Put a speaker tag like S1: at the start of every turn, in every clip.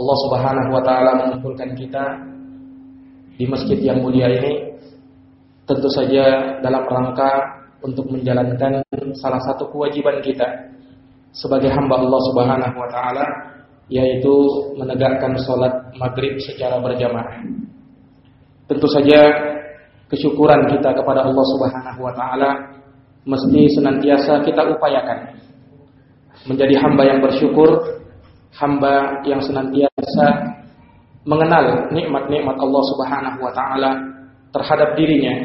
S1: Allah Subhanahu wa taala mengumpulkan kita di masjid yang mulia ini tentu saja dalam rangka untuk menjalankan salah satu kewajiban kita sebagai hamba Allah Subhanahu wa taala yaitu menegakkan salat maghrib secara berjamaah. Tentu saja kesyukuran kita kepada Allah Subhanahu wa taala mesti senantiasa kita upayakan menjadi hamba yang bersyukur, hamba yang senantiasa mengenal nikmat-nikmat Allah Subhanahu wa taala terhadap dirinya.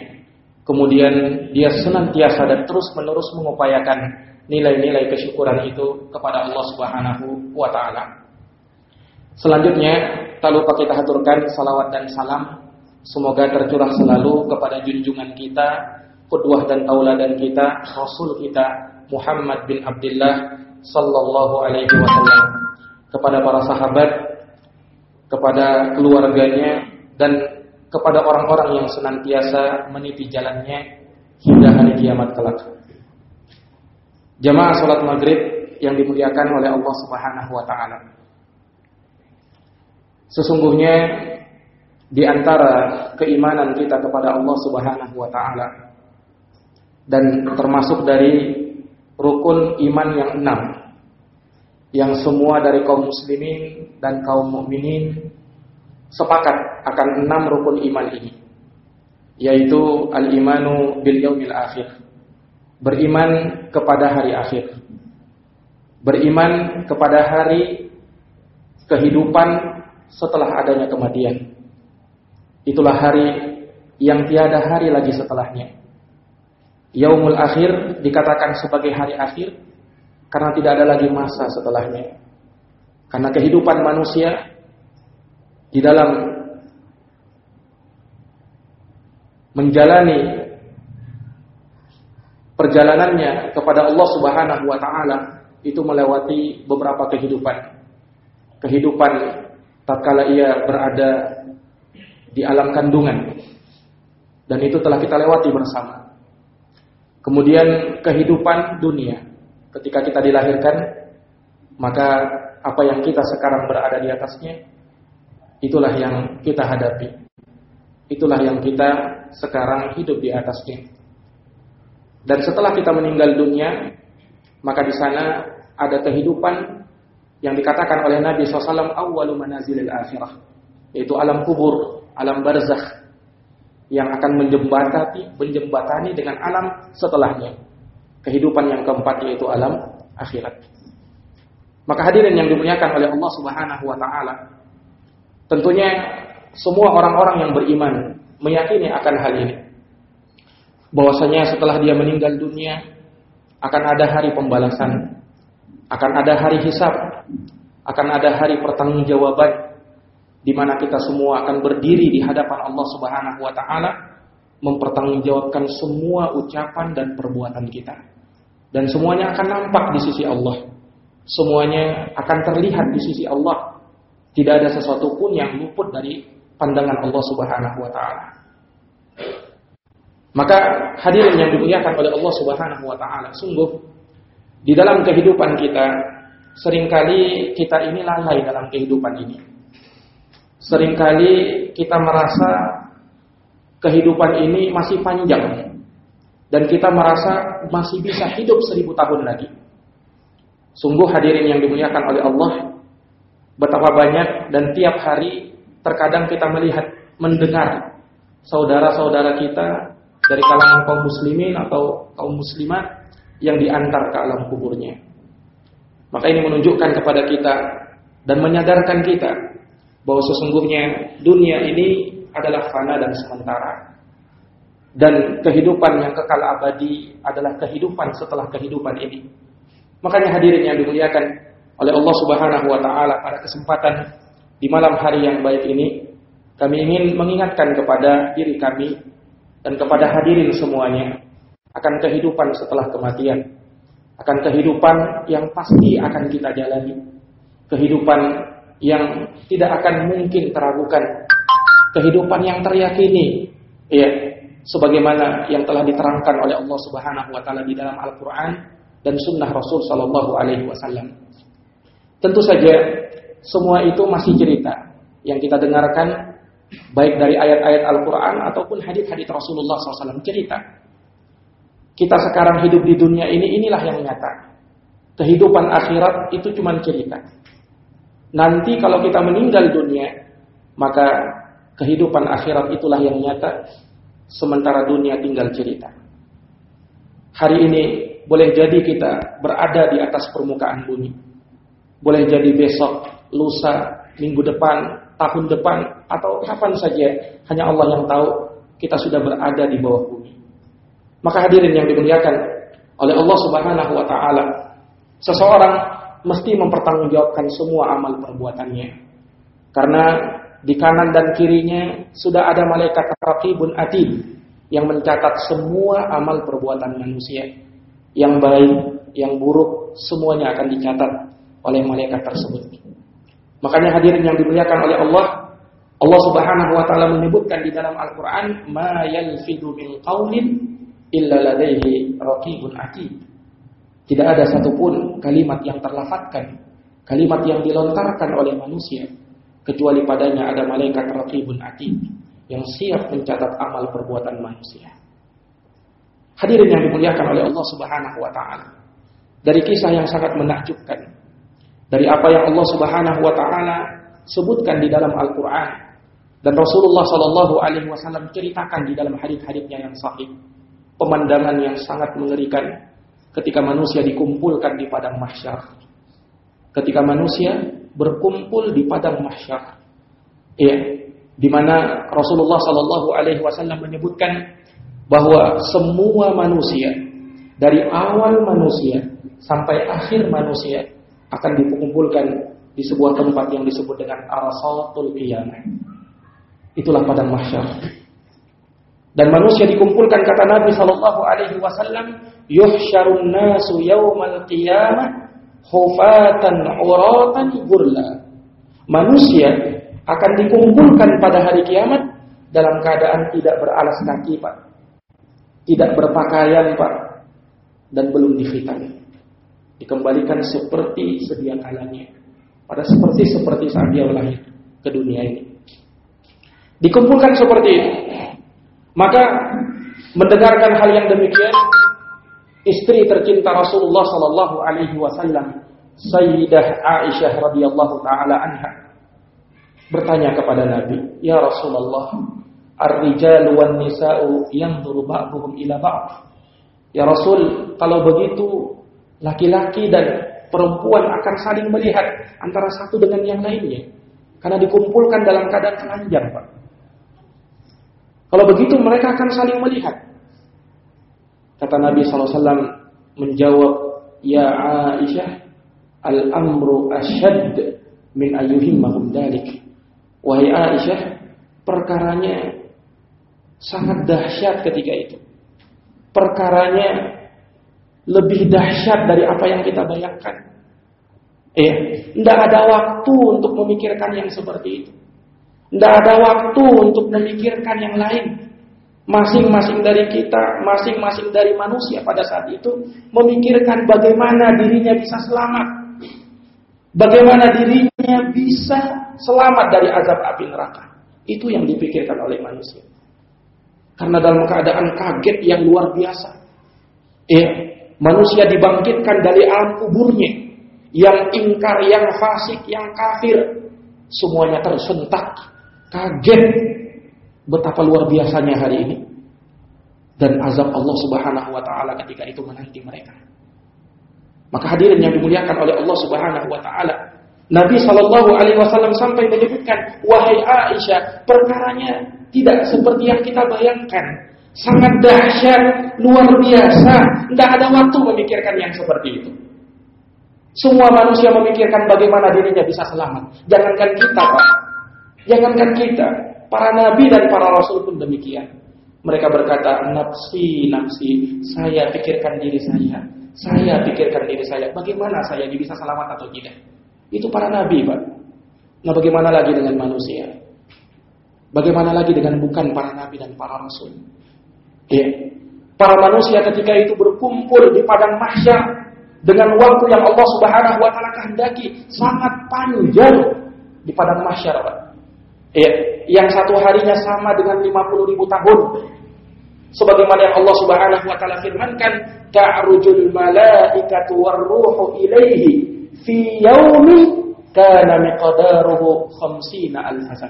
S1: Kemudian dia senantiasa dan terus-menerus mengupayakan nilai-nilai kesyukuran itu kepada Allah Subhanahu wa taala. Selanjutnya, tak lupa kita haturkan salawat dan salam semoga tercurah selalu kepada junjungan kita, qudwah dan tauladan kita, rasul kita Muhammad bin Abdullah sallallahu alaihi wasallam kepada para sahabat, kepada keluarganya dan kepada orang-orang yang senantiasa meniti jalannya hingga hari kiamat kelak. Jamaah salat maghrib yang dimuliakan oleh Allah Subhanahu wa taala. Sesungguhnya di antara keimanan kita kepada Allah Subhanahu wa taala dan termasuk dari rukun iman yang enam yang semua dari kaum muslimin dan kaum mukminin sepakat akan enam rukun iman ini yaitu al-imanu bil yaumil akhir beriman kepada hari akhir beriman kepada hari kehidupan setelah adanya kematian. Itulah hari yang tiada hari lagi setelahnya. Yaumul akhir dikatakan sebagai hari akhir karena tidak ada lagi masa setelahnya. Karena kehidupan manusia di dalam menjalani perjalanannya kepada Allah Subhanahu wa taala itu melewati beberapa kehidupan. Kehidupan tatkala ia berada di alam kandungan. Dan itu telah kita lewati bersama. Kemudian kehidupan dunia. Ketika kita dilahirkan, maka apa yang kita sekarang berada di atasnya, itulah yang kita hadapi. Itulah yang kita sekarang hidup di atasnya. Dan setelah kita meninggal dunia, maka di sana ada kehidupan yang dikatakan oleh Nabi SAW awwalu manazilil akhirah, yaitu alam kubur, alam barzakh yang akan menjembatani menjembatani dengan alam setelahnya. Kehidupan yang keempat yaitu alam akhirat. Maka hadirin yang dimuliakan oleh Allah Subhanahu wa taala, tentunya semua orang-orang yang beriman meyakini akan hal ini. Bahwasanya setelah dia meninggal dunia akan ada hari pembalasan, akan ada hari hisab, akan ada hari pertanggungjawaban di mana kita semua akan berdiri di hadapan Allah Subhanahu wa taala mempertanggungjawabkan semua ucapan dan perbuatan kita. Dan semuanya akan nampak di sisi Allah. Semuanya akan terlihat di sisi Allah. Tidak ada sesuatu pun yang luput dari pandangan Allah Subhanahu wa taala. Maka hadirin yang dimuliakan oleh Allah Subhanahu wa taala, sungguh di dalam kehidupan kita sering kali kita ini lalai dalam kehidupan ini sering kali kita merasa kehidupan ini masih panjang dan kita merasa masih bisa hidup seribu tahun lagi. Sungguh hadirin yang dimuliakan oleh Allah, betapa banyak dan tiap hari terkadang kita melihat, mendengar saudara-saudara kita dari kalangan kaum muslimin atau kaum muslimat yang diantar ke alam kuburnya. Maka ini menunjukkan kepada kita dan menyadarkan kita bahwa sesungguhnya dunia ini adalah fana dan sementara. Dan kehidupan yang kekal abadi adalah kehidupan setelah kehidupan ini. Makanya hadirin yang dimuliakan oleh Allah Subhanahu wa taala pada kesempatan di malam hari yang baik ini, kami ingin mengingatkan kepada diri kami dan kepada hadirin semuanya akan kehidupan setelah kematian, akan kehidupan yang pasti akan kita jalani, kehidupan yang tidak akan mungkin teragukan kehidupan yang teryakini ya sebagaimana yang telah diterangkan oleh Allah Subhanahu wa taala di dalam Al-Qur'an dan sunnah Rasul sallallahu alaihi wasallam. Tentu saja semua itu masih cerita yang kita dengarkan baik dari ayat-ayat Al-Quran ataupun hadis-hadis Rasulullah SAW cerita. Kita sekarang hidup di dunia ini, inilah yang nyata. Kehidupan akhirat itu cuma cerita. Nanti kalau kita meninggal dunia, maka kehidupan akhirat itulah yang nyata, sementara dunia tinggal cerita. Hari ini boleh jadi kita berada di atas permukaan bumi. Boleh jadi besok, lusa, minggu depan, tahun depan, atau kapan saja, hanya Allah yang tahu kita sudah berada di bawah bumi. Maka hadirin yang dimuliakan oleh Allah Subhanahu wa taala, seseorang mesti mempertanggungjawabkan semua amal perbuatannya. Karena di kanan dan kirinya sudah ada malaikat raqibun atid yang mencatat semua amal perbuatan manusia. Yang baik, yang buruk, semuanya akan dicatat oleh malaikat tersebut. Makanya hadirin yang dimuliakan oleh Allah, Allah Subhanahu wa taala menyebutkan di dalam Al-Qur'an, "Ma yalfidu min qaulin illa ladaihi raqibun atid." Tidak ada satupun kalimat yang terlafazkan, kalimat yang dilontarkan oleh manusia kecuali padanya ada malaikat raqibun atid yang siap mencatat amal perbuatan manusia. Hadirin yang dimuliakan oleh Allah Subhanahu wa taala. Dari kisah yang sangat menakjubkan dari apa yang Allah Subhanahu wa taala sebutkan di dalam Al-Qur'an dan Rasulullah Shallallahu alaihi wasallam ceritakan di dalam hadis-hadisnya yang sahih. Pemandangan yang sangat mengerikan ketika manusia dikumpulkan di padang mahsyar. Ketika manusia berkumpul di padang mahsyar. Ya, di mana Rasulullah Shallallahu alaihi wasallam menyebutkan bahwa semua manusia dari awal manusia sampai akhir manusia akan dikumpulkan di sebuah tempat yang disebut dengan Arasatul Qiyamah. Itulah padang mahsyar. Dan manusia dikumpulkan kata Nabi sallallahu alaihi wasallam yuhsyarun nasu yaumal qiyamah hufatan uratan gurla. Manusia akan dikumpulkan pada hari kiamat dalam keadaan tidak beralas kaki, Pak. Tidak berpakaian, Pak. Dan belum dikhitan. Dikembalikan seperti sedia kalanya. Pada seperti seperti saat dia lahir ke dunia ini. Dikumpulkan seperti itu. Maka mendengarkan hal yang demikian istri tercinta Rasulullah sallallahu alaihi wasallam Sayyidah Aisyah radhiyallahu taala anha bertanya kepada Nabi, "Ya Rasulullah, ar-rijalu wan nisa'u yanzuru ba'dhum ila ba'd." Ya Rasul, kalau begitu laki-laki dan perempuan akan saling melihat antara satu dengan yang lainnya karena dikumpulkan dalam keadaan telanjang, Pak. Kalau begitu mereka akan saling melihat. Kata Nabi SAW menjawab, Ya Aisyah, al-amru asyad min ayyuhimmahum dalik. Wahai Aisyah, perkaranya sangat dahsyat ketika itu. Perkaranya lebih dahsyat dari apa yang kita bayangkan. Eh, tidak ada waktu untuk memikirkan yang seperti itu. Tidak ada waktu untuk memikirkan yang lain. Masing-masing dari kita, masing-masing dari manusia pada saat itu memikirkan bagaimana dirinya bisa selamat. Bagaimana dirinya bisa selamat dari azab api neraka. Itu yang dipikirkan oleh manusia. Karena dalam keadaan kaget yang luar biasa. Eh, manusia dibangkitkan dari alam kuburnya. Yang ingkar, yang fasik, yang kafir. Semuanya tersentak. Kaget betapa luar biasanya hari ini dan azab Allah Subhanahu wa taala ketika itu menanti mereka. Maka hadirin yang dimuliakan oleh Allah Subhanahu wa taala, Nabi Shallallahu alaihi wasallam sampai menyebutkan, "Wahai Aisyah, perkaranya tidak seperti yang kita bayangkan. Sangat dahsyat, luar biasa. Tidak ada waktu memikirkan yang seperti itu." Semua manusia memikirkan bagaimana dirinya bisa selamat. Jangankan kita, Pak. Jangankan kita, Para nabi dan para rasul pun demikian. Mereka berkata, nafsi, nafsi, saya pikirkan diri saya. Saya pikirkan diri saya. Bagaimana saya bisa selamat atau tidak? Itu para nabi, Pak. Nah bagaimana lagi dengan manusia? Bagaimana lagi dengan bukan para nabi dan para rasul? Ya. Para manusia ketika itu berkumpul di padang mahsyar dengan waktu yang Allah Subhanahu wa taala kehendaki sangat panjang di padang mahsyar, Pak. Ya, yang satu harinya sama dengan 50 ribu tahun. Sebagaimana yang Allah Subhanahu wa taala firmankan, ta'rujul malaikatu warruhu ilaihi fi yaumin kana miqdaruhu 50 alf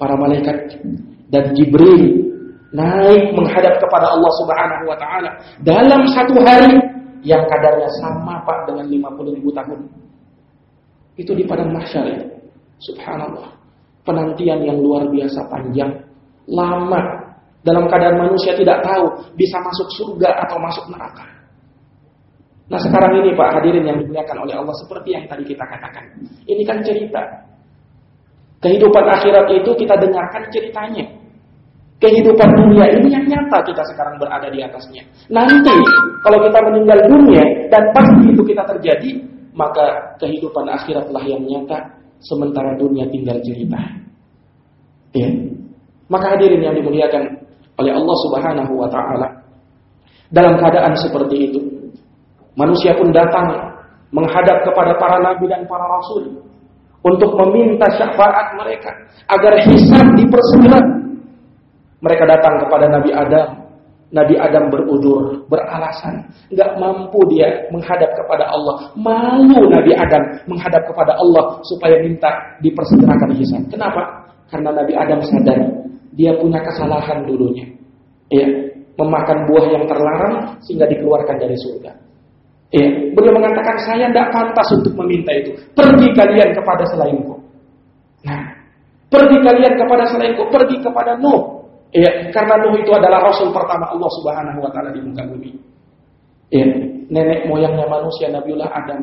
S1: Para malaikat dan Jibril naik menghadap kepada Allah Subhanahu wa taala dalam satu hari yang kadarnya sama Pak dengan 50 ribu tahun. Itu di padang mahsyar ya. Subhanallah. Penantian yang luar biasa panjang, lama. Dalam keadaan manusia tidak tahu bisa masuk surga atau masuk neraka. Nah sekarang ini Pak hadirin yang dimuliakan oleh Allah seperti yang tadi kita katakan. Ini kan cerita. Kehidupan akhirat itu kita dengarkan ceritanya kehidupan dunia ini yang nyata kita sekarang berada di atasnya. Nanti kalau kita meninggal dunia dan pasti itu kita terjadi, maka kehidupan akhiratlah yang nyata sementara dunia tinggal cerita. Ya. Maka hadirin yang dimuliakan oleh Allah Subhanahu wa taala. Dalam keadaan seperti itu, manusia pun datang menghadap kepada para nabi dan para rasul untuk meminta syafaat mereka agar hisab dipersegera mereka datang kepada Nabi Adam. Nabi Adam berudur, beralasan, nggak mampu dia menghadap kepada Allah. Malu Nabi Adam menghadap kepada Allah supaya minta dipersegerakan hisab. Kenapa? Karena Nabi Adam sadar dia punya kesalahan dulunya. Ya, memakan buah yang terlarang sehingga dikeluarkan dari surga. Ya, beliau mengatakan saya tidak pantas untuk meminta itu. Pergi kalian kepada selainku. Nah, pergi kalian kepada selainku, pergi kepada Nuh. Ya, karena Nuh itu adalah rasul pertama Allah Subhanahu wa taala di muka bumi. Ya, nenek moyangnya manusia Nabiullah Adam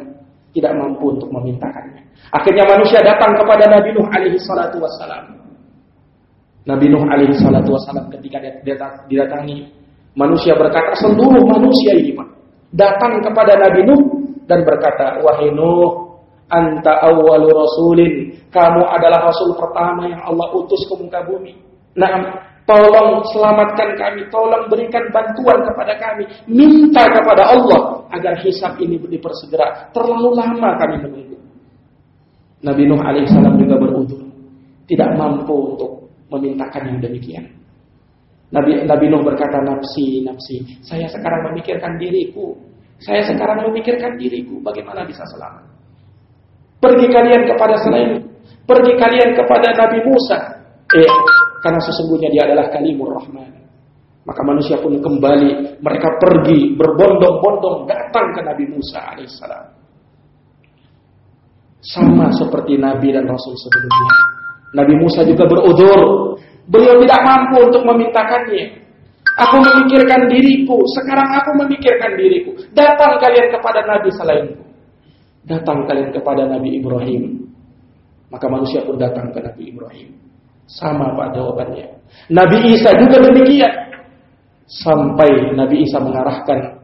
S1: tidak mampu untuk memintakannya. Akhirnya manusia datang kepada Nabi Nuh alaihi salatu wassalam. Nabi Nuh alaihi salatu wassalam ketika didatangi manusia berkata seluruh manusia ini Pak datang kepada Nabi Nuh dan berkata wahai Nuh anta awwalu rasulin kamu adalah rasul pertama yang Allah utus ke muka bumi. Nah, Tolong selamatkan kami, tolong berikan bantuan kepada kami. Minta kepada Allah agar hisab ini dipersegera. Terlalu lama kami menunggu. Nabi Nuh alaihissalam juga berudur. Tidak mampu untuk memintakan yang demikian. Nabi, Nabi Nuh berkata, nafsi, nafsi. Saya sekarang memikirkan diriku. Saya sekarang memikirkan diriku. Bagaimana bisa selamat? Pergi kalian kepada selain. Pergi kalian kepada Nabi Musa. Eh, karena sesungguhnya dia adalah kalimur rahman. Maka manusia pun kembali, mereka pergi berbondong-bondong datang ke Nabi Musa alaihissalam. Sama seperti Nabi dan Rasul sebelumnya. Nabi Musa juga berudur. Beliau tidak mampu untuk memintakannya. Aku memikirkan diriku, sekarang aku memikirkan diriku. Datang kalian kepada Nabi selainku. Datang kalian kepada Nabi Ibrahim. Maka manusia pun datang ke Nabi Ibrahim. Sama Pak jawabannya. Nabi Isa juga demikian. Sampai Nabi Isa mengarahkan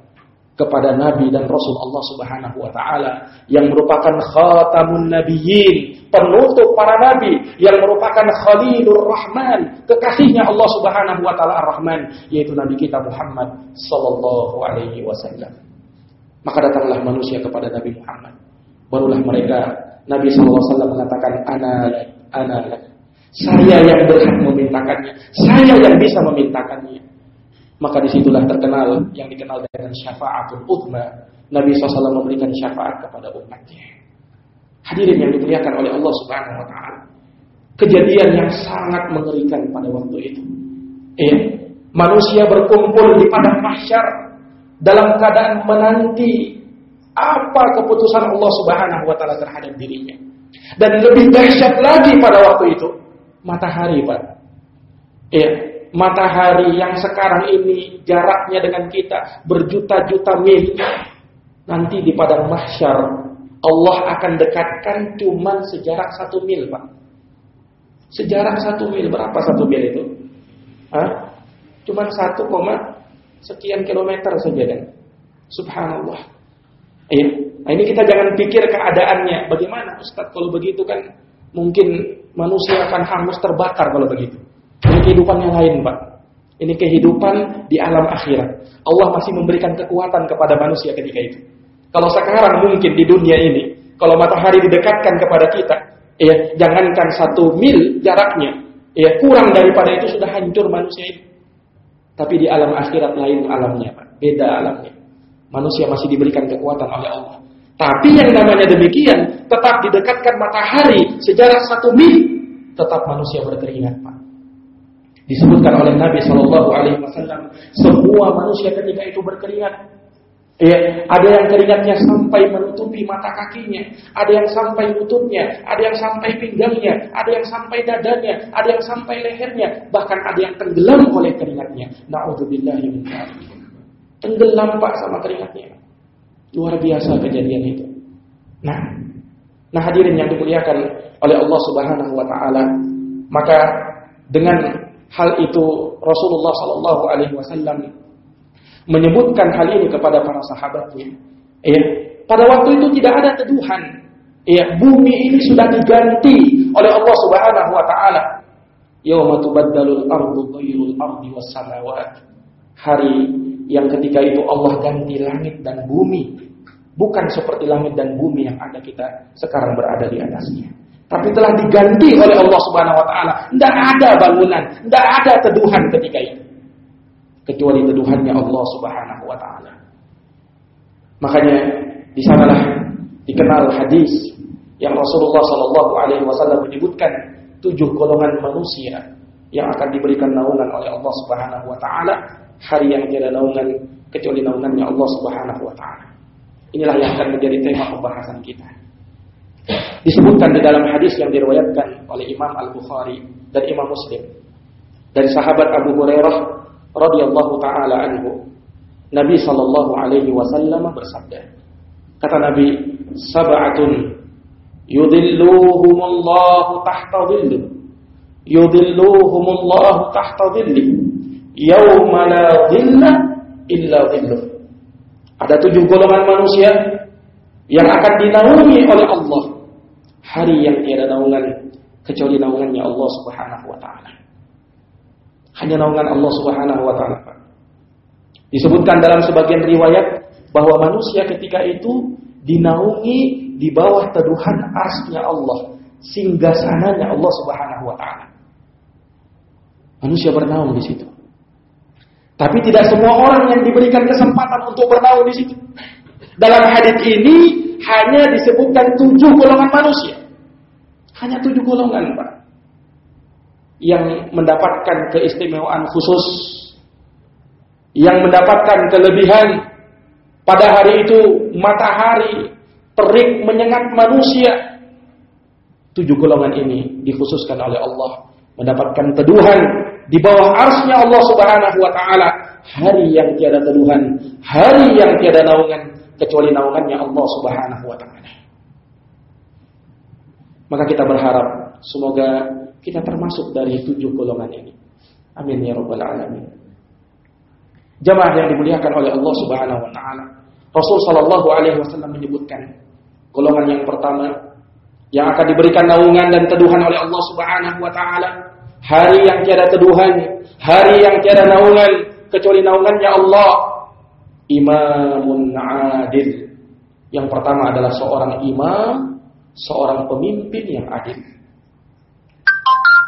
S1: kepada Nabi dan Rasul Allah Subhanahu wa taala yang merupakan khatamun nabiyyin, penutup para nabi yang merupakan Khalilur Rahman, kekasihnya Allah Subhanahu wa taala Ar-Rahman, yaitu nabi kita Muhammad sallallahu alaihi wasallam. Maka datanglah manusia kepada Nabi Muhammad. Barulah mereka Nabi sallallahu alaihi wasallam mengatakan ana ana saya yang berhak memintakannya. Saya yang bisa memintakannya. Maka di situlah terkenal yang dikenal dengan syafaatul utma. Nabi SAW memberikan syafaat kepada umatnya. Hadirin yang dimuliakan oleh Allah Subhanahu Wa Taala. Kejadian yang sangat mengerikan pada waktu itu. Eh, manusia berkumpul di padang mahsyar dalam keadaan menanti apa keputusan Allah Subhanahu Wa Taala terhadap dirinya. Dan lebih dahsyat lagi pada waktu itu, matahari, Pak. Ya, matahari yang sekarang ini jaraknya dengan kita berjuta-juta mil. Nanti di padang mahsyar Allah akan dekatkan cuman sejarak satu mil, Pak. Sejarak satu mil, berapa satu mil itu? Hah? Cuman satu koma sekian kilometer saja kan. Subhanallah. Ya. Nah ini kita jangan pikir keadaannya. Bagaimana Ustaz kalau begitu kan mungkin manusia akan hangus terbakar kalau begitu. Ini kehidupan yang lain, Pak. Ini kehidupan di alam akhirat. Allah masih memberikan kekuatan kepada manusia ketika itu. Kalau sekarang mungkin di dunia ini, kalau matahari didekatkan kepada kita, ya jangankan satu mil jaraknya, ya kurang daripada itu sudah hancur manusia ini. Tapi di alam akhirat lain alamnya, Pak. Beda alamnya. Manusia masih diberikan kekuatan oleh Allah. Tapi yang namanya demikian, tetap didekatkan matahari sejarak satu mil, tetap manusia berkeringat, Pak. Disebutkan oleh Nabi Shallallahu Alaihi Wasallam, semua manusia ketika itu berkeringat. Ya, ada yang keringatnya sampai menutupi mata kakinya, ada yang sampai lututnya, ada yang sampai pinggangnya, ada yang sampai dadanya, ada yang sampai lehernya, bahkan ada yang tenggelam oleh keringatnya. Nauzubillahi Tenggelam Pak sama keringatnya. Luar biasa kejadian itu. Nah, nah hadirin yang dimuliakan oleh Allah Subhanahu wa taala, maka dengan hal itu Rasulullah sallallahu alaihi wasallam menyebutkan hal ini kepada para sahabatnya. Ya, pada waktu itu tidak ada teduhan. Ya, bumi ini sudah diganti oleh Allah Subhanahu wa taala. Yauma tubaddalul ardu ghairul ardi was samawat. Hari yang ketika itu Allah ganti langit dan bumi. Bukan seperti langit dan bumi yang ada kita sekarang berada di atasnya. Tapi telah diganti oleh Allah Subhanahu wa taala. Tidak ada bangunan, tidak ada teduhan ketika itu kecuali teduhannya Allah Subhanahu wa taala. Makanya di sanalah dikenal hadis yang Rasulullah Shallallahu alaihi wasallam menyebutkan tujuh golongan manusia yang akan diberikan naungan oleh Allah Subhanahu wa taala hari yang tiada naungan kecuali naungannya Allah Subhanahu wa taala. Inilah yang akan menjadi tema pembahasan kita. Disebutkan di dalam hadis yang diriwayatkan oleh Imam Al-Bukhari dan Imam Muslim dari sahabat Abu Hurairah radhiyallahu taala anhu Nabi sallallahu alaihi wasallam bersabda kata Nabi sab'atun yudhilluhumullahu tahta dhilli yudhilluhumullahu tahta dhilli yauma la dhilla illa ada tujuh golongan manusia yang akan dinaungi oleh Allah hari yang tiada naungan kecuali naungannya Allah Subhanahu wa taala hanya naungan Allah Subhanahu wa taala. Disebutkan dalam sebagian riwayat bahwa manusia ketika itu dinaungi di bawah teduhan arsnya Allah, singgah sananya Allah Subhanahu wa taala. Manusia bernaung di situ. Tapi tidak semua orang yang diberikan kesempatan untuk bernaung di situ. Dalam hadis ini hanya disebutkan tujuh golongan manusia. Hanya tujuh golongan, Pak yang mendapatkan keistimewaan khusus, yang mendapatkan kelebihan pada hari itu matahari terik menyengat manusia. Tujuh golongan ini dikhususkan oleh Allah mendapatkan teduhan di bawah arsnya Allah Subhanahu wa taala hari yang tiada teduhan, hari yang tiada naungan kecuali naungannya Allah Subhanahu wa taala. Maka kita berharap semoga kita termasuk dari tujuh golongan ini. Amin ya rabbal alamin. Jamaah yang dimuliakan oleh Allah Subhanahu wa taala. Rasul sallallahu alaihi wasallam menyebutkan golongan yang pertama yang akan diberikan naungan dan teduhan oleh Allah Subhanahu wa taala hari yang tiada teduhan, hari yang tiada naungan kecuali naungannya Allah. Imamun adil. Yang pertama adalah seorang imam, seorang pemimpin yang adil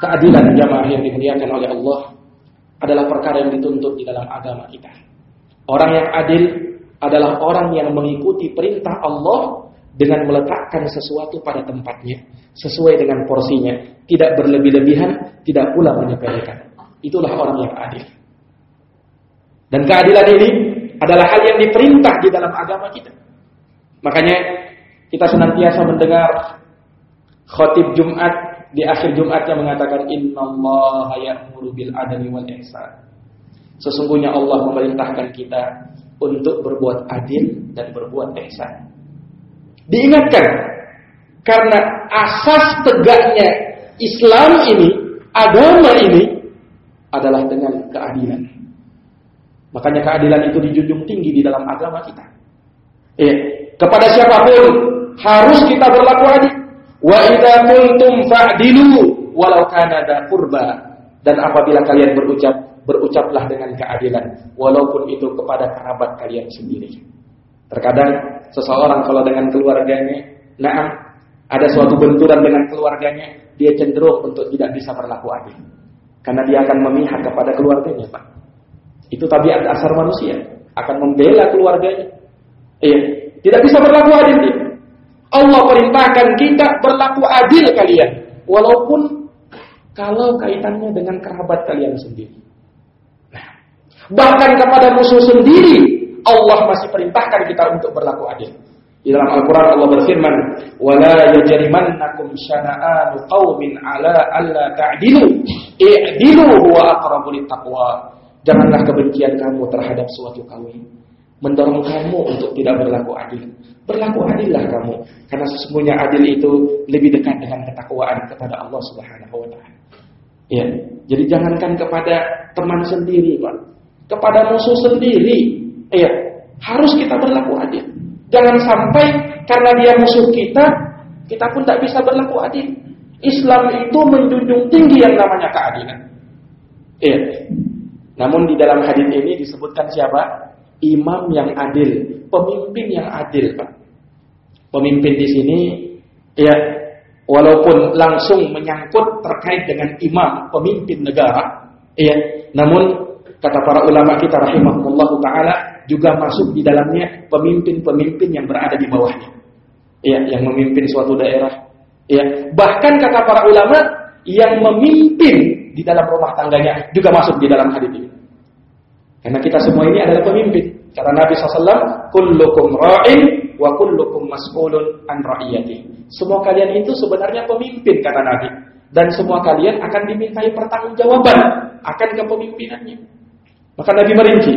S1: keadilan jamaah yang dimuliakan oleh Allah adalah perkara yang dituntut di dalam agama kita. Orang yang adil adalah orang yang mengikuti perintah Allah dengan meletakkan sesuatu pada tempatnya sesuai dengan porsinya, tidak berlebih-lebihan, tidak pula menyepelekan. Itulah orang yang adil. Dan keadilan ini adalah hal yang diperintah di dalam agama kita. Makanya kita senantiasa mendengar khotib Jumat di akhir Jumatnya mengatakan innallaha ya'muru bil adli wal ihsan. Sesungguhnya Allah memerintahkan kita untuk berbuat adil dan berbuat ihsan. Diingatkan karena asas tegaknya Islam ini, agama ini adalah dengan keadilan. Makanya keadilan itu dijunjung tinggi di dalam agama kita. Eh, kepada siapa pun harus kita berlaku adil. Wa idza qultum fa'dilu walau kana da. Dan apabila kalian berucap, berucaplah dengan keadilan walaupun itu kepada kerabat kalian sendiri. Terkadang seseorang kalau dengan keluarganya, nah ada suatu benturan dengan keluarganya, dia cenderung untuk tidak bisa berlaku adil. Karena dia akan memihak kepada keluarganya, Pak. Itu tabiat asar manusia, akan membela keluarganya. Iya, tidak bisa berlaku adil dia. Allah perintahkan kita berlaku adil kalian, walaupun kalau kaitannya dengan kerabat kalian sendiri. Nah, bahkan kepada musuh sendiri Allah masih perintahkan kita untuk berlaku adil. Di dalam Al-Quran Allah berfirman, وَلَا يَجَرِمَنَّكُمْ شَنَآنُ قَوْمٍ عَلَىٰ أَلَّا تَعْدِلُوا إِعْدِلُوا هُوَ أَقْرَبُ لِلتَّقْوَى Janganlah kebencian kamu terhadap suatu kaum mendorong kamu untuk tidak berlaku adil. Berlaku adillah kamu, karena sesungguhnya adil itu lebih dekat dengan ketakwaan kepada Allah Subhanahu wa taala. Ya, jadi jangankan kepada teman sendiri, Pak. Kepada musuh sendiri, Iya, harus kita berlaku adil. Jangan sampai karena dia musuh kita, kita pun tak bisa berlaku adil. Islam itu menjunjung tinggi yang namanya keadilan. Iya. Namun di dalam hadis ini disebutkan siapa? Imam yang adil, pemimpin yang adil, Pak. Pemimpin di sini ya walaupun langsung menyangkut terkait dengan imam, pemimpin negara, ya, namun kata para ulama kita rahimahullah taala juga masuk di dalamnya pemimpin-pemimpin yang berada di bawahnya. Ya, yang memimpin suatu daerah. Ya, bahkan kata para ulama yang memimpin di dalam rumah tangganya juga masuk di dalam hadis ini. Karena kita semua ini adalah pemimpin. Kata Nabi SAW, kullukum ra'in wa kullukum mas'ulun an ra'iyati. Semua kalian itu sebenarnya pemimpin kata Nabi. Dan semua kalian akan dimintai pertanggungjawaban akan kepemimpinannya. Maka Nabi merinci,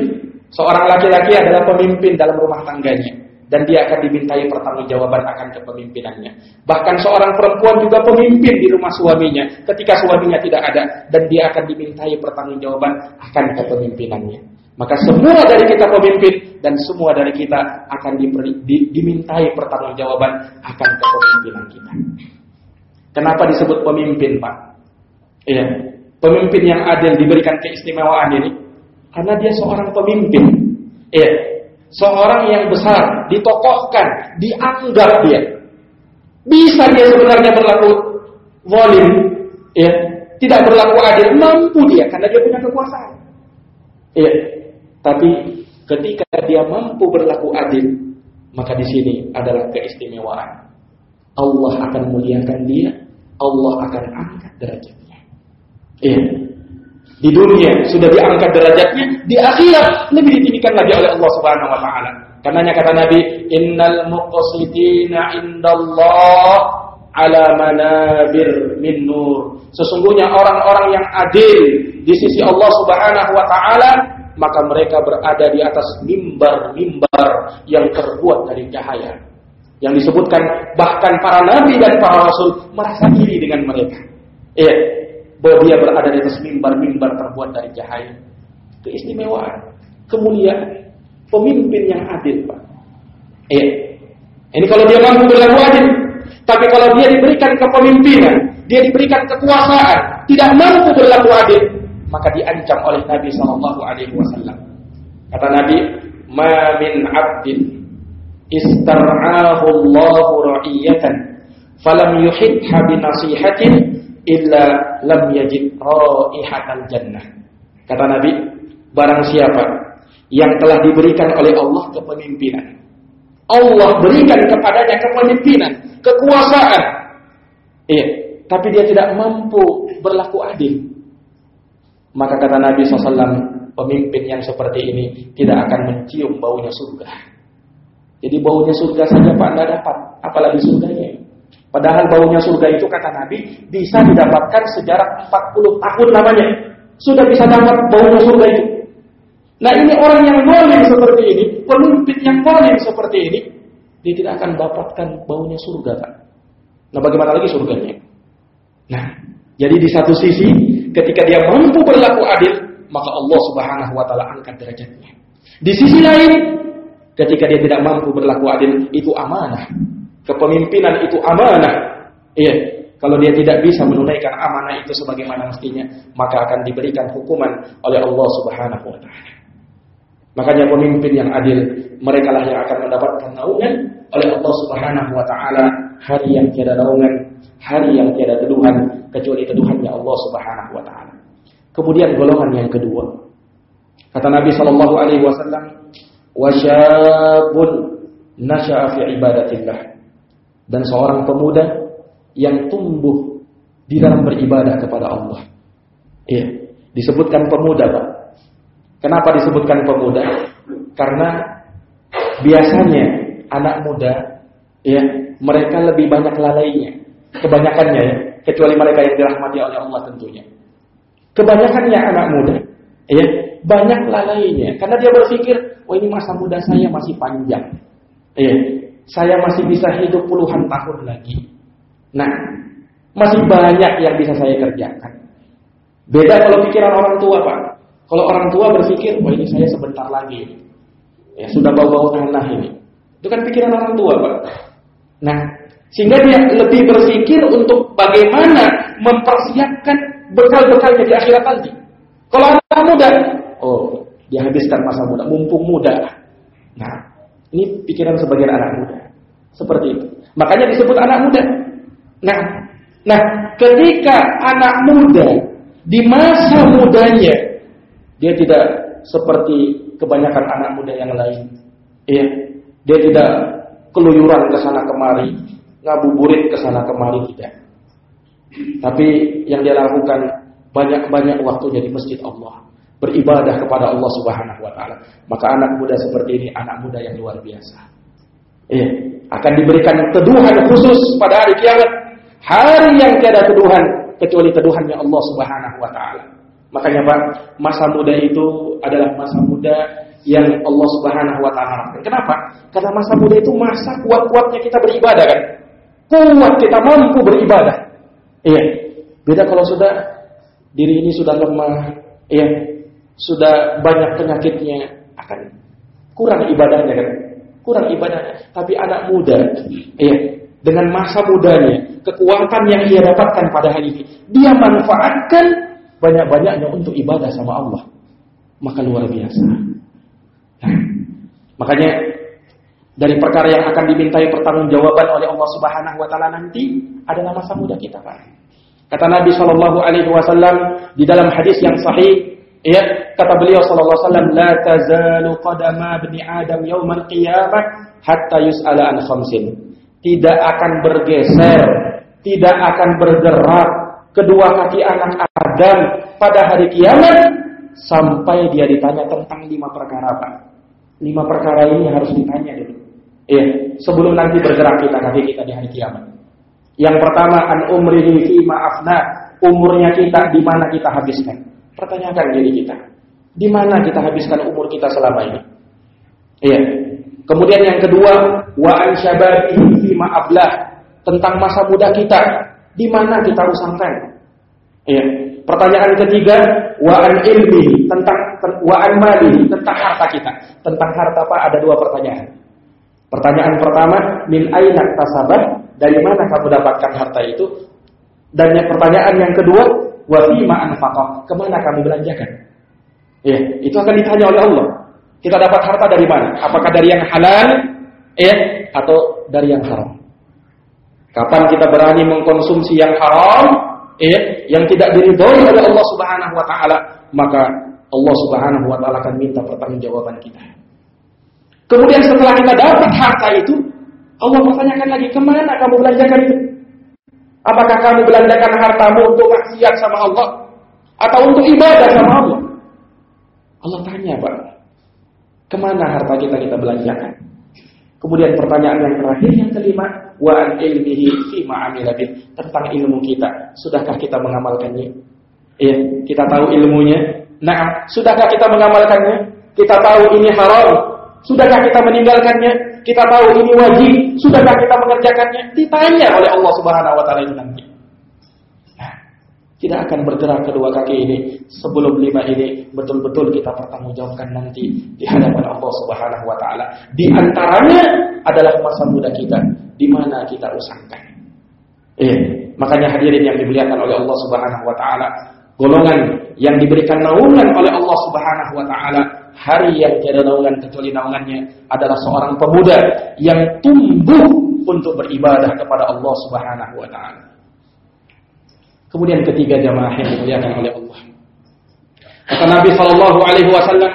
S1: Seorang laki-laki adalah pemimpin dalam rumah tangganya dan dia akan dimintai pertanggungjawaban akan kepemimpinannya. Bahkan seorang perempuan juga pemimpin di rumah suaminya ketika suaminya tidak ada dan dia akan dimintai pertanggungjawaban akan kepemimpinannya. Maka semua dari kita pemimpin dan semua dari kita akan diberi, di, dimintai pertanggungjawaban akan kepemimpinan kita. Kenapa disebut pemimpin, Pak? Iya, pemimpin yang adil diberikan keistimewaan ini karena dia seorang pemimpin. Ya. Seorang yang besar, ditokohkan, dianggap dia. Bisa dia sebenarnya berlaku volim, ya. Tidak berlaku adil, mampu dia karena dia punya kekuasaan. Ya. Tapi ketika dia mampu berlaku adil, maka di sini adalah keistimewaan. Allah akan muliakan dia, Allah akan angkat derajatnya. Iya. Di dunia sudah diangkat derajatnya, di akhirat lebih ditinggikan lagi oleh Allah Subhanahu wa taala. Karenanya kata Nabi, "Innal muqsitina indallah ala manabir min nur." Sesungguhnya orang-orang yang adil di sisi Allah Subhanahu wa taala maka mereka berada di atas mimbar-mimbar yang terbuat dari cahaya. Yang disebutkan bahkan para nabi dan para rasul merasa iri dengan mereka. Iya, bahwa dia berada di atas mimbar-mimbar terbuat dari cahaya. Keistimewaan, kemuliaan, pemimpin yang adil, Pak. Eh, ini kalau dia mampu berlaku adil. Tapi kalau dia diberikan kepemimpinan, dia diberikan kekuasaan, tidak mampu berlaku adil, maka diancam oleh Nabi Wasallam. Kata Nabi, "Ma min abdin istar'ahu Allahu ra'iyatan, falam yuhidha bi nasihatin illa lam yajid raihatal jannah. Kata Nabi, barang siapa yang telah diberikan oleh Allah kepemimpinan. Allah berikan kepadanya kepemimpinan, kekuasaan. Iya, tapi dia tidak mampu berlaku adil. Maka kata Nabi SAW, pemimpin yang seperti ini tidak akan mencium baunya surga. Jadi baunya surga saja Pak tidak dapat, apalagi surganya. Padahal baunya surga itu kata Nabi bisa didapatkan sejarah 40 tahun namanya. Sudah bisa dapat baunya surga itu. Nah ini orang yang zalim seperti ini, pemimpin yang zalim seperti ini, dia tidak akan dapatkan baunya surga, Pak. Nah bagaimana lagi surganya? Nah, jadi di satu sisi ketika dia mampu berlaku adil, maka Allah Subhanahu wa taala angkat derajatnya. Di sisi lain, ketika dia tidak mampu berlaku adil, itu amanah. Kepemimpinan itu amanah. Iya. Kalau dia tidak bisa menunaikan amanah itu sebagaimana mestinya, maka akan diberikan hukuman oleh Allah Subhanahu wa taala. Makanya pemimpin yang adil, mereka lah yang akan mendapatkan naungan oleh Allah Subhanahu wa taala hari yang tiada naungan, hari yang tiada teduhan kecuali teduhannya Allah Subhanahu wa taala. Kemudian golongan yang kedua. Kata Nabi sallallahu alaihi wasallam, "Wa syabun nasya'a fi ibadatillah." Dan seorang pemuda yang tumbuh di dalam beribadah kepada Allah. Iya, disebutkan pemuda, Pak. Kenapa disebutkan pemuda? Karena biasanya anak muda ya, mereka lebih banyak lalainya. Kebanyakannya ya, kecuali mereka yang dirahmati oleh Allah tentunya. Kebanyakannya anak muda ya, banyak lalainya karena dia berpikir, "Oh, ini masa muda saya masih panjang." Ya, saya masih bisa hidup puluhan tahun lagi. Nah, masih banyak yang bisa saya kerjakan. Beda kalau pikiran orang tua, Pak. Kalau orang tua berpikir, wah ini saya sebentar lagi. Ya, sudah bau-bau tanah ini. Itu kan pikiran orang tua, Pak. Nah, sehingga dia lebih berpikir untuk bagaimana mempersiapkan bekal-bekalnya di akhirat nanti. Kalau anak muda, oh, dia habiskan masa muda, mumpung muda. Nah, ini pikiran sebagian anak muda. Seperti itu. Makanya disebut anak muda. Nah, nah, ketika anak muda di masa mudanya dia tidak seperti kebanyakan anak muda yang lain. Ya, dia tidak keluyuran ke sana kemari, ngabuburit ke sana kemari tidak. Tapi yang dia lakukan banyak-banyak waktunya di masjid Allah, beribadah kepada Allah Subhanahu wa taala. Maka anak muda seperti ini anak muda yang luar biasa. Iya, akan diberikan teduhan khusus pada hari kiamat. Hari yang tiada teduhan kecuali teduhannya Allah Subhanahu wa taala. Makanya Pak, masa muda itu adalah masa muda yang Allah Subhanahu wa taala. Kenapa? Karena masa muda itu masa kuat-kuatnya kita beribadah kan. Kuat kita mampu beribadah. Iya. Beda kalau sudah diri ini sudah lemah, iya, sudah banyak penyakitnya, akan kurang ibadahnya kan. Kurang ibadahnya. Tapi anak muda, iya, dengan masa mudanya, kekuatan yang ia dapatkan pada hari ini, dia manfaatkan banyak-banyaknya untuk ibadah sama Allah. Maka luar biasa. Nah, makanya dari perkara yang akan dimintai pertanggungjawaban oleh Allah Subhanahu wa taala nanti adalah masa muda kita, Pak. Kata Nabi Shallallahu alaihi wasallam di dalam hadis yang sahih, ya, kata beliau sallallahu alaihi wasallam, "La tazalu qadama bni Adam yaumal qiyamah hatta yus'ala an khamsin." Tidak akan bergeser, tidak akan bergerak kedua kaki anak Adam pada hari kiamat sampai dia ditanya tentang lima perkara Pak. Lima perkara ini harus ditanya dulu. Iya, sebelum nanti bergerak kita kaki kita di hari kiamat. Yang pertama an umrihi fi ma'afna, umurnya kita di mana kita habiskan. Pertanyakan diri kita. Di mana kita habiskan umur kita selama ini? Iya. Kemudian yang kedua, wa an syababihi ma'ablah, tentang masa muda kita. Di mana kita usangkan? Iya. Pertanyaan ketiga, wa an ilmihi, tentang wa an malihi, tentang harta kita. Tentang harta Pak ada dua pertanyaan. Pertanyaan pertama, min aina tasabah? Dari mana kamu dapatkan harta itu? Dan yang pertanyaan yang kedua, wa anfaqah? Ke mana kamu belanjakan? Ya, itu akan ditanya oleh Allah. Kita dapat harta dari mana? Apakah dari yang halal, ya, atau dari yang haram? Kapan kita berani mengkonsumsi yang haram, ya, yang tidak diridhoi oleh Allah Subhanahu wa taala, maka Allah Subhanahu wa taala akan minta pertanggungjawaban kita. Kemudian setelah kita dapat harta itu, Allah bertanyakan lagi, ke mana kamu belanjakan itu? Apakah kamu belanjakan hartamu untuk maksiat sama Allah? Atau untuk ibadah sama Allah? Allah tanya, Pak. Ke mana harta kita kita belanjakan? Kemudian pertanyaan yang terakhir, yang kelima, wa an ilmihi fi tentang ilmu kita. Sudahkah kita mengamalkannya? Iya, kita tahu ilmunya. Nah, sudahkah kita mengamalkannya? Kita tahu ini haram, Sudahkah kita meninggalkannya? Kita tahu ini wajib. Sudahkah kita mengerjakannya? Ditanya oleh Allah Subhanahu wa taala itu nanti. Nah, tidak akan bergerak kedua kaki ini sebelum lima ini betul-betul kita pertanggungjawabkan nanti di hadapan Allah Subhanahu wa taala. Di antaranya adalah masa muda kita, di mana kita usahkan. Eh, makanya hadirin yang dimuliakan oleh Allah Subhanahu wa taala, golongan yang diberikan naungan oleh Allah Subhanahu wa taala hari yang tiada naungan kecuali naungannya adalah seorang pemuda yang tumbuh untuk beribadah kepada Allah Subhanahu wa taala. Kemudian ketiga jamaah yang dimuliakan oleh Allah. Kata Nabi Shallallahu alaihi wasallam,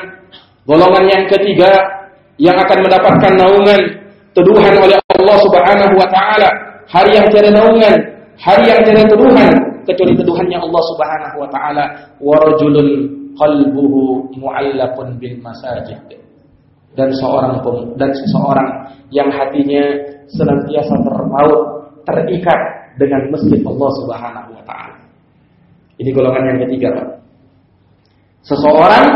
S1: golongan yang ketiga yang akan mendapatkan naungan tuduhan oleh Allah Subhanahu wa taala, hari yang tiada naungan, hari yang tiada tuduhan kecuali tuduhannya Allah Subhanahu wa taala, wa rajulun qalbuhu mu'allaqun bil masajid. Dan seorang dan seseorang yang hatinya senantiasa terpaut, terikat dengan masjid Allah Subhanahu wa taala. Ini golongan yang ketiga, Pak. Seseorang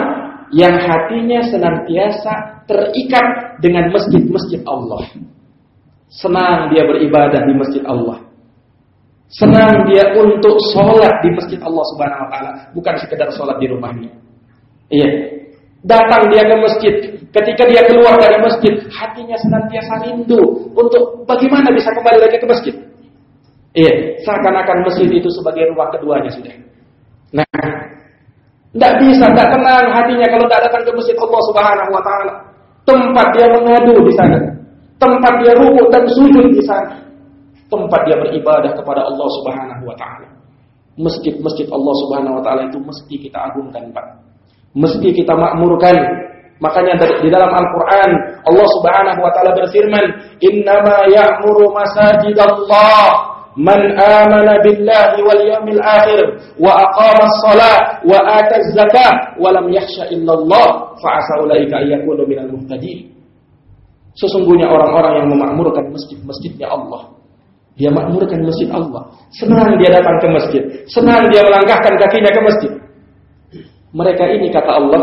S1: yang hatinya senantiasa terikat dengan masjid-masjid Allah. Senang dia beribadah di masjid Allah. Senang dia untuk sholat di masjid Allah Subhanahu Wa Taala, bukan sekedar sholat di rumahnya. Iya, datang dia ke masjid. Ketika dia keluar dari masjid, hatinya senantiasa rindu untuk bagaimana bisa kembali lagi ke masjid. Iya, seakan-akan masjid itu sebagai rumah keduanya sudah. Nah, tidak bisa, tidak tenang hatinya kalau tidak datang ke masjid Allah Subhanahu Wa Taala. Tempat dia mengadu di sana, tempat dia rukuk dan sujud di sana, tempat dia beribadah kepada Allah Subhanahu Wa Taala. Masjid-masjid Allah Subhanahu Wa Taala itu mesti kita agungkan, Pak. Mesti kita makmurkan. Makanya di dalam Al-Quran Allah Subhanahu Wa Taala berfirman, Innama ya'muru masajid Allah man amana billahi wal yawmil akhir wa aqama as-salat wa ata az-zakah wa lam yakhsha illallah fa asa ulaika ayyakunu minal muhtadin. Sesungguhnya orang-orang yang memakmurkan masjid-masjidnya Allah. Dia makmurkan masjid Allah. Senang dia datang ke masjid. Senang dia melangkahkan kakinya ke masjid. Mereka ini kata Allah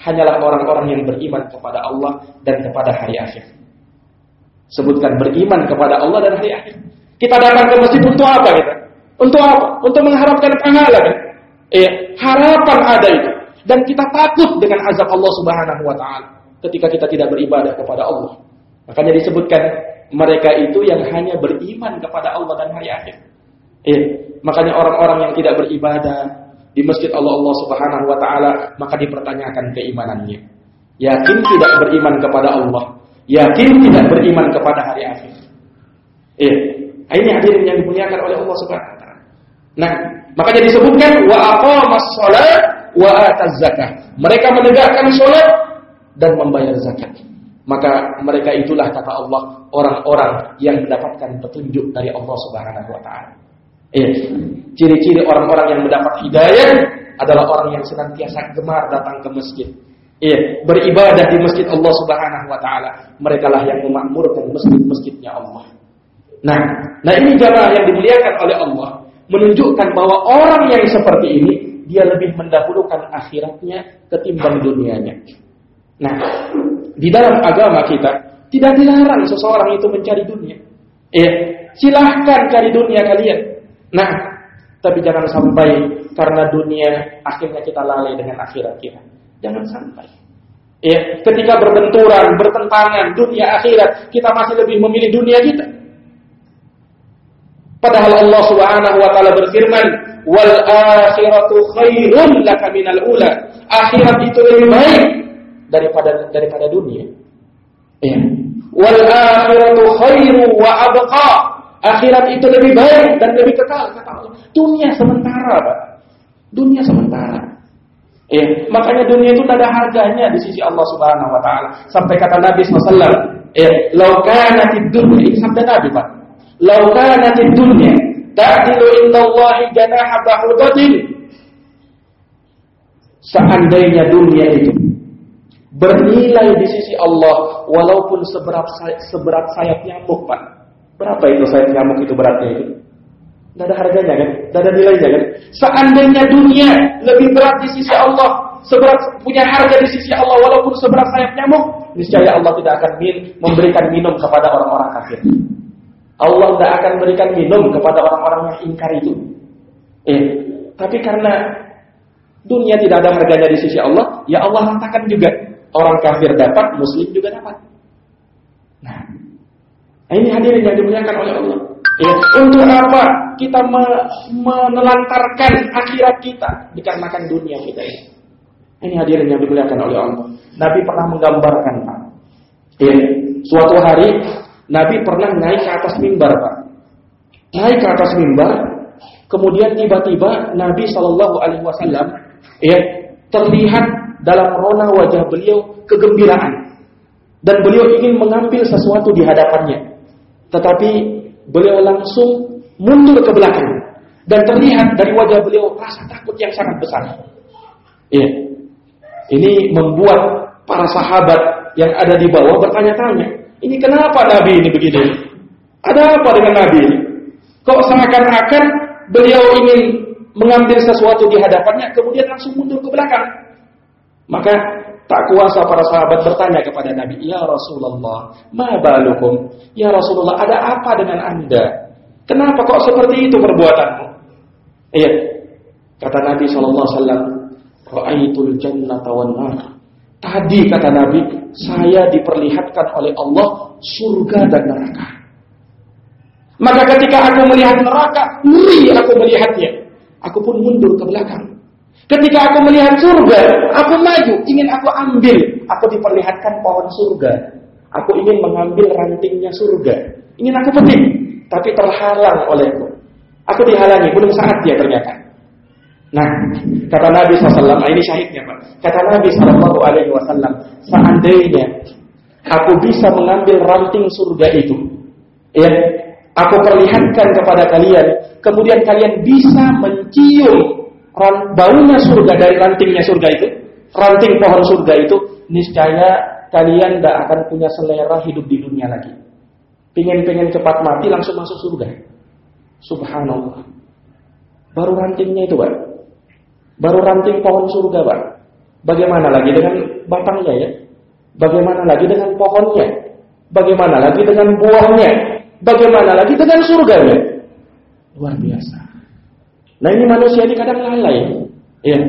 S1: hanyalah orang-orang yang beriman kepada Allah dan kepada hari akhir. Sebutkan beriman kepada Allah dan hari akhir. Kita datang ke masjid untuk apa kita? Untuk apa? Untuk mengharapkan pahala kan? Eh, harapan ada itu. Dan kita takut dengan azab Allah Subhanahu wa taala ketika kita tidak beribadah kepada Allah. Makanya disebutkan mereka itu yang hanya beriman kepada Allah dan hari akhir. Eh, makanya orang-orang yang tidak beribadah di masjid Allah Allah Subhanahu wa taala maka dipertanyakan keimanannya. Yakin tidak beriman kepada Allah, yakin tidak beriman kepada hari akhir. Eh, ini hadirin yang dimuliakan oleh Allah Subhanahu wa taala. Nah, makanya disebutkan wa aqamas shalah wa ataz zakah. Mereka menegakkan salat dan membayar zakat. Maka mereka itulah kata Allah orang-orang yang mendapatkan petunjuk dari Allah Subhanahu wa taala. Iya. Ciri-ciri orang-orang yang mendapat hidayah adalah orang yang senantiasa gemar datang ke masjid. Iya, beribadah di masjid Allah Subhanahu wa taala. Mereka lah yang memakmurkan masjid-masjidnya Allah. Nah, nah ini jamaah yang dimuliakan oleh Allah menunjukkan bahwa orang yang seperti ini dia lebih mendahulukan akhiratnya ketimbang dunianya. Nah, di dalam agama kita tidak dilarang seseorang itu mencari dunia. Eh, silahkan cari dunia kalian. Nah, tapi jangan sampai karena dunia akhirnya kita lalai dengan akhirat kita. Jangan sampai. Eh, ketika berbenturan, bertentangan dunia akhirat, kita masih lebih memilih dunia kita. Padahal Allah Subhanahu wa taala berfirman, "Wal akhiratu khairun laka minal ula." Akhirat itu lebih baik daripada daripada dunia. Ya. Wal akhiratu khairu wa abqa. Akhirat itu lebih baik dan lebih kekal kata Allah. Dunia sementara, Pak. Dunia sementara. Ya, makanya dunia itu tidak ada harganya di sisi Allah Subhanahu wa taala. Sampai kata Nabi SAW, ya, "Lau kanatid dunya," ini sabda Nabi, Pak. "Lau kanatid dunya ta'dilu indallahi janaha ba'udatin." Seandainya dunia itu bernilai di sisi Allah walaupun seberat seberat sayap nyamuk pak. Berapa itu sayap nyamuk itu beratnya itu? Tidak ada harganya kan? Tidak ada nilainya kan? Seandainya dunia lebih berat di sisi Allah seberat punya harga di sisi Allah walaupun seberat sayap nyamuk niscaya Allah tidak akan min, memberikan minum kepada orang-orang kafir. Allah tidak akan memberikan minum kepada orang-orang yang ingkar itu. Eh tapi karena dunia tidak ada harganya di sisi Allah ya Allah ratakan juga Orang kafir dapat, muslim juga dapat. Nah, ini hadirin yang dimuliakan oleh Allah. Ya, untuk apa kita me menelantarkan akhirat kita dikarenakan dunia kita ini? Ini hadirin yang dimuliakan oleh Allah. Nabi pernah menggambarkan, Pak. Ya, suatu hari Nabi pernah naik ke atas mimbar, Pak. Naik ke atas mimbar, kemudian tiba-tiba Nabi Shallallahu Alaihi Wasallam ya terlihat dalam rona wajah beliau kegembiraan dan beliau ingin mengambil sesuatu di hadapannya, tetapi beliau langsung mundur ke belakang dan terlihat dari wajah beliau rasa takut yang sangat besar. Iya. Ini membuat para sahabat yang ada di bawah bertanya-tanya, ini kenapa Nabi ini begini? Ada apa dengan Nabi ini? Kok seakan-akan beliau ingin mengambil sesuatu di hadapannya, kemudian langsung mundur ke belakang. Maka tak kuasa para sahabat bertanya kepada Nabi, Ya Rasulullah, ma balukum? Ya Rasulullah, ada apa dengan anda? Kenapa kok seperti itu perbuatanmu? Iya, kata Nabi SAW, Ra'aitul jannata wan nar. Tadi kata Nabi, saya diperlihatkan oleh Allah surga dan neraka. Maka ketika aku melihat neraka, ngeri aku melihatnya. Aku pun mundur ke belakang. Ketika aku melihat surga, aku maju, ingin aku ambil. Aku diperlihatkan pohon surga. Aku ingin mengambil rantingnya surga. Ingin aku petik, tapi terhalang olehku. Aku dihalangi, belum saatnya ternyata. Nah, kata Nabi SAW, ini syahidnya Pak. Kata Nabi SAW, seandainya aku bisa mengambil ranting surga itu, ya, aku perlihatkan kepada kalian, kemudian kalian bisa mencium baunya surga dari rantingnya surga itu, ranting pohon surga itu, niscaya kalian tidak akan punya selera hidup di dunia lagi. Pengen-pengen cepat mati langsung masuk surga. Subhanallah. Baru rantingnya itu, Pak. Baru ranting pohon surga, Pak. Bagaimana lagi dengan batangnya ya? Bagaimana lagi dengan pohonnya? Bagaimana lagi dengan buahnya? Bagaimana lagi dengan surganya? Luar biasa. Nah ini manusia ini kadang lalai. Ya.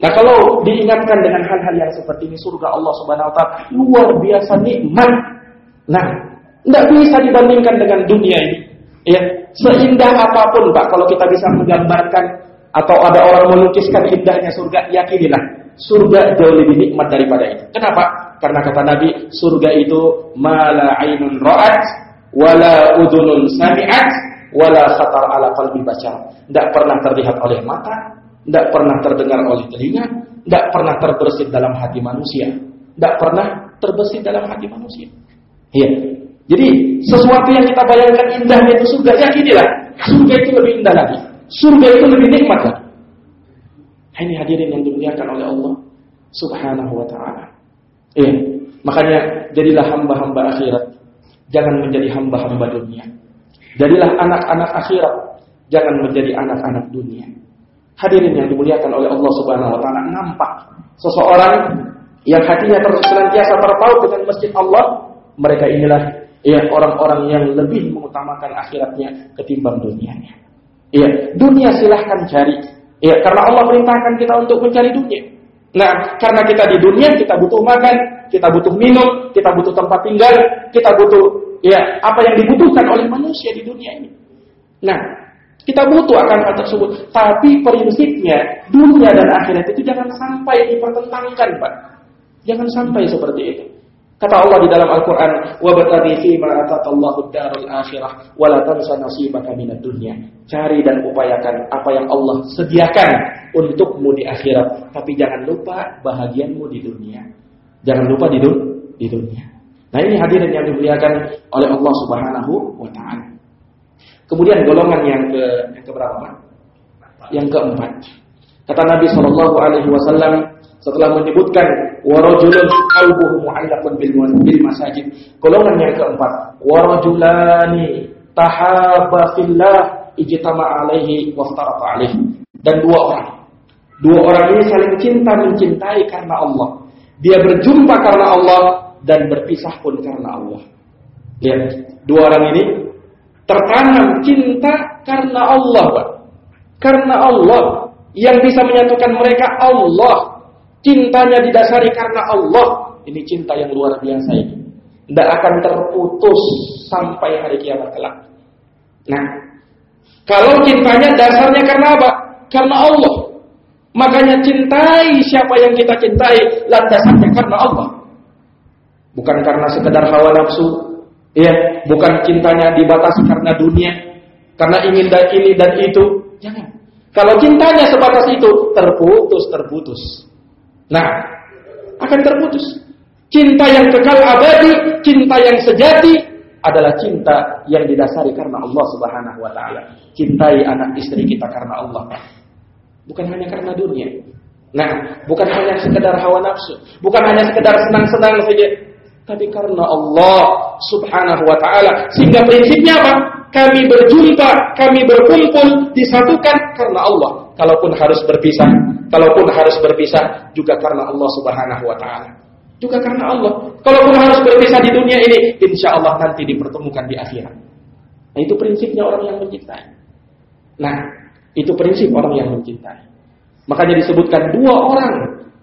S1: Nah kalau diingatkan dengan hal-hal yang seperti ini surga Allah Subhanahu Wa Taala luar biasa nikmat. Nah, tidak bisa dibandingkan dengan dunia ini. Ya, seindah apa pun Pak, kalau kita bisa menggambarkan atau ada orang melukiskan indahnya surga, yakinilah surga jauh lebih nikmat daripada itu. Kenapa? Karena kata Nabi, surga itu mala ainun ra'at wala udunun sami'at wala khatar ala qalbi bashar. Tidak pernah terlihat oleh mata, tidak pernah terdengar oleh telinga, tidak pernah terbersit dalam hati manusia, tidak pernah terbesit dalam hati manusia. Iya. Jadi sesuatu yang kita bayangkan indahnya itu surga, yakinilah surga itu lebih indah lagi. Surga itu lebih nikmat lagi. Ini hadirin yang dimuliakan oleh Allah Subhanahu wa taala. Iya, makanya jadilah hamba-hamba akhirat, jangan menjadi hamba-hamba dunia. Jadilah anak-anak akhirat, jangan menjadi anak-anak dunia. Hadirin yang dimuliakan oleh Allah Subhanahu wa taala, nampak seseorang yang hatinya terus senantiasa terpaut dengan masjid Allah, mereka inilah ya orang-orang yang lebih mengutamakan akhiratnya ketimbang dunianya. Iya, dunia silahkan cari. Iya, karena Allah perintahkan kita untuk mencari dunia. Nah, karena kita di dunia, kita butuh makan, kita butuh minum, kita butuh tempat tinggal, kita butuh ya apa yang dibutuhkan oleh manusia di dunia ini. Nah, kita butuh akan hal tersebut, tapi prinsipnya dunia dan akhirat itu jangan sampai dipertentangkan, Pak. Jangan sampai seperti itu. Kata Allah di dalam Al-Qur'an, "Wa bataghi fi ma ataqallahu ad-darul akhirah wa la tansa nasibaka. Cari dan upayakan apa yang Allah sediakan untukmu di akhirat, tapi jangan lupa bahagianmu di dunia. Jangan lupa di, dun di dunia. Nah ini hadirin yang dimuliakan oleh Allah Subhanahu wa taala. Kemudian golongan yang ke yang keberapa? Yang keempat. Kata Nabi Shallallahu alaihi wasallam, setelah menyebutkan warajulun qalbuhu mu'allaqun bil bil masajid. Golongan yang keempat, warajulani tahabba fillah ijtama alaihi waftaraqa alaihi. Dan dua orang. Dua orang ini saling cinta mencintai karena Allah. Dia berjumpa karena Allah dan berpisah pun karena Allah. Lihat, dua orang ini tertanam cinta karena Allah, Pak. Karena Allah yang bisa menyatukan mereka Allah Cintanya didasari karena Allah. Ini cinta yang luar biasa ini. Tidak akan terputus sampai hari kiamat kelak. Nah, kalau cintanya dasarnya karena apa? Karena Allah. Makanya cintai siapa yang kita cintai landasannya karena Allah. Bukan karena sekedar hawa nafsu, ya, bukan cintanya dibatasi karena dunia, karena ingin dan ini dan itu. Jangan. Kalau cintanya sebatas itu, terputus, terputus. Nah, akan terputus. Cinta yang kekal abadi, cinta yang sejati adalah cinta yang didasari karena Allah Subhanahu wa taala. Cintai anak istri kita karena Allah. Bukan hanya karena dunia. Nah, bukan hanya sekedar hawa nafsu, bukan hanya sekedar senang-senang saja, tapi karena Allah Subhanahu wa taala. Sehingga prinsipnya apa? Kami berjumpa, kami berkumpul, disatukan karena Allah. Kalaupun harus berpisah, kalaupun harus berpisah juga karena Allah Subhanahu wa taala. Juga karena Allah. Kalaupun harus berpisah di dunia ini, insya Allah nanti dipertemukan di akhirat. Nah, itu prinsipnya orang yang mencintai. Nah, itu prinsip orang yang mencintai. Makanya disebutkan dua orang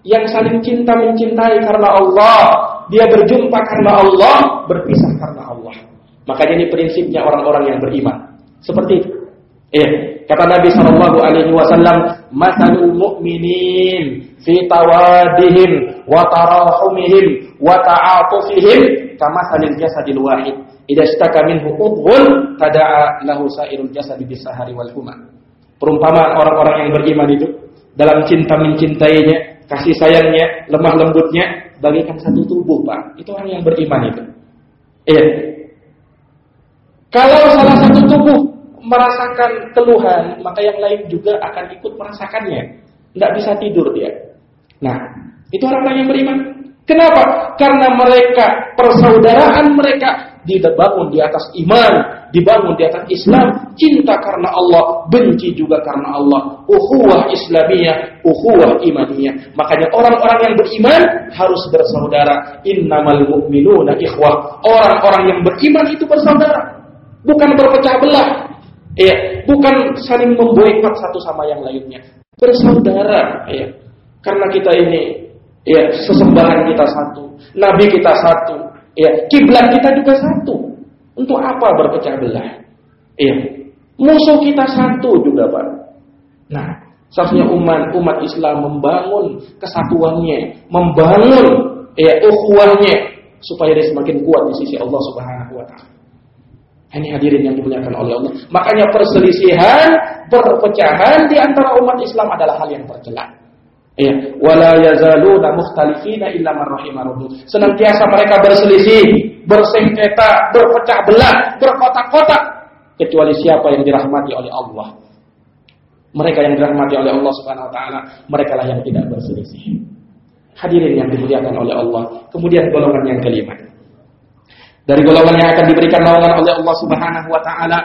S1: yang saling cinta mencintai karena Allah. Dia berjumpa karena Allah, berpisah karena Allah. Makanya ini prinsipnya orang-orang yang beriman. Seperti itu. Eh, kata Nabi Shallallahu Alaihi Wasallam, "Masalul mu'minin fi tawadihim wa tarahumihim wa ta'atufihim kama salil jasadil wahid. Idza ishtaka minhu udhun tada'a lahu sa'irul jasad bisahari wal huma." Perumpamaan orang-orang yang beriman itu dalam cinta mencintainya, kasih sayangnya, lemah lembutnya, bagikan satu tubuh, Pak. Itu orang yang beriman itu. Iya. Kalau salah satu tubuh merasakan keluhan, maka yang lain juga akan ikut merasakannya. Tidak bisa tidur dia. Nah, itu orang-orang yang beriman. Kenapa? Karena mereka persaudaraan mereka dibangun di atas iman, dibangun di atas Islam, cinta karena Allah, benci juga karena Allah, ukhuwah Islamiyah, ukhuwah imaniyah. Makanya orang-orang yang beriman harus bersaudara. Innamal mu'minuna ikhwah. Orang-orang yang beriman itu bersaudara, bukan berpecah belah. Ya, bukan saling memboikot satu sama yang lainnya. Bersaudara, ya. Karena kita ini ya sesembahan kita satu, nabi kita satu, Ya, kiblat kita juga satu. Untuk apa berpecah belah? Ya, musuh kita satu juga, Pak. Nah, seharusnya umat umat Islam membangun kesatuannya, membangun ya ukhuwahnya supaya dia semakin kuat di sisi Allah Subhanahu wa taala. Ini hadirin yang dimuliakan oleh Allah. Makanya perselisihan, perpecahan di antara umat Islam adalah hal yang tercela. Ya, wala mukhtalifina Senantiasa mereka berselisih, bersengketa, berpecah belah, berkotak-kotak kecuali siapa yang dirahmati oleh Allah. Mereka yang dirahmati oleh Allah Subhanahu wa taala, mereka lah yang tidak berselisih. Hadirin yang dimuliakan oleh Allah. Kemudian golongan yang kelima. Dari golongan yang akan diberikan naungan oleh Allah Subhanahu wa taala,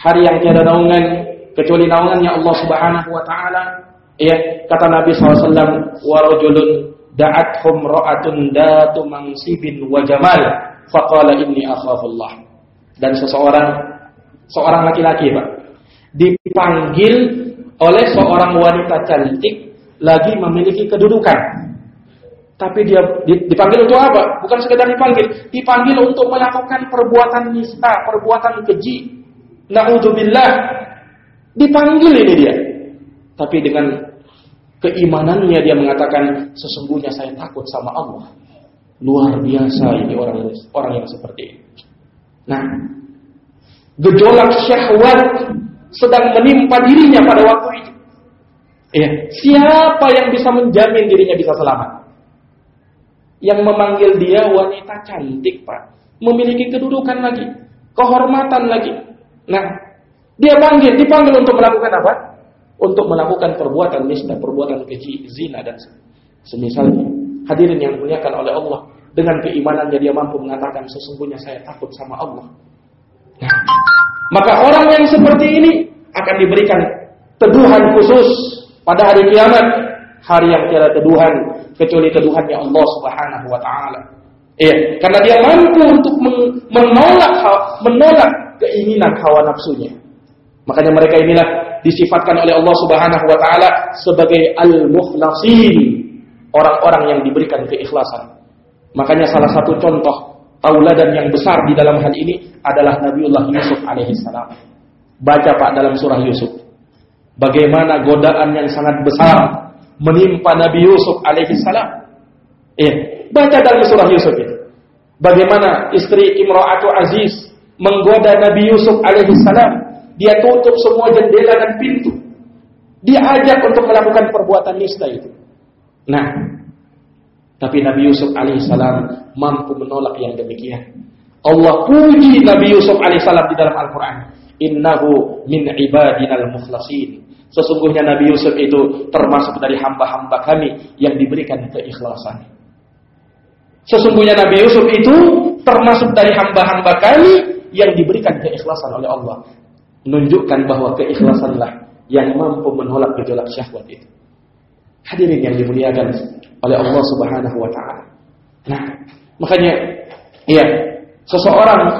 S1: hari yang tiada naungan kecuali naungannya Allah Subhanahu wa taala Ya, kata Nabi SAW, warajulun da'athum ra'atun datu mangsibin wa jamal, faqala inni akhafullah. Dan seseorang, seorang laki-laki Pak, dipanggil oleh seorang wanita cantik lagi memiliki kedudukan. Tapi dia dipanggil untuk apa? Bukan sekedar dipanggil, dipanggil untuk melakukan perbuatan nista, perbuatan keji. Nauzubillah. Dipanggil ini dia. Tapi dengan keimanannya dia mengatakan sesungguhnya saya takut sama Allah. Luar biasa ini orang orang yang seperti ini. Nah, gejolak syahwat sedang menimpa dirinya pada waktu itu. Ya, siapa yang bisa menjamin dirinya bisa selamat? Yang memanggil dia wanita cantik, Pak. Memiliki kedudukan lagi, kehormatan lagi. Nah, dia panggil, dipanggil untuk melakukan apa? Untuk melakukan perbuatan nista, perbuatan keji, zina dan semisalnya. Hadirin yang dimuliakan oleh Allah, dengan keimanannya dia mampu mengatakan sesungguhnya saya takut sama Allah. Nah, maka orang yang seperti ini akan diberikan teduhan khusus pada hari kiamat, hari yang tiada teduhan kecuali teduhannya Allah Subhanahu wa taala. Iya, karena dia mampu untuk menolak menolak keinginan hawa nafsunya. Makanya mereka inilah disifatkan oleh Allah Subhanahu wa taala sebagai al-mukhlasin, orang-orang yang diberikan keikhlasan. Makanya salah satu contoh tauladan yang besar di dalam hal ini adalah Nabiullah Yusuf alaihi salam. Baca Pak dalam surah Yusuf. Bagaimana godaan yang sangat besar menimpa Nabi Yusuf alaihi salam. Ya, baca dalam surah Yusuf itu. Bagaimana istri Imra'atu Aziz menggoda Nabi Yusuf alaihi salam. Dia tutup semua jendela dan pintu. Dia ajak untuk melakukan perbuatan nista itu. Nah, tapi Nabi Yusuf alaihissalam mampu menolak yang demikian. Allah puji Nabi Yusuf alaihissalam di dalam Al-Quran. Innahu min ibadinal mukhlasin. Sesungguhnya Nabi Yusuf itu termasuk dari hamba-hamba kami yang diberikan keikhlasan. Sesungguhnya Nabi Yusuf itu termasuk dari hamba-hamba kami yang diberikan keikhlasan oleh Allah. Menunjukkan bahwa keikhlasanlah yang mampu menolak gejolak syahwat itu. Hadirin yang dimuliakan oleh Allah Subhanahu wa taala. Nah, makanya iya, seseorang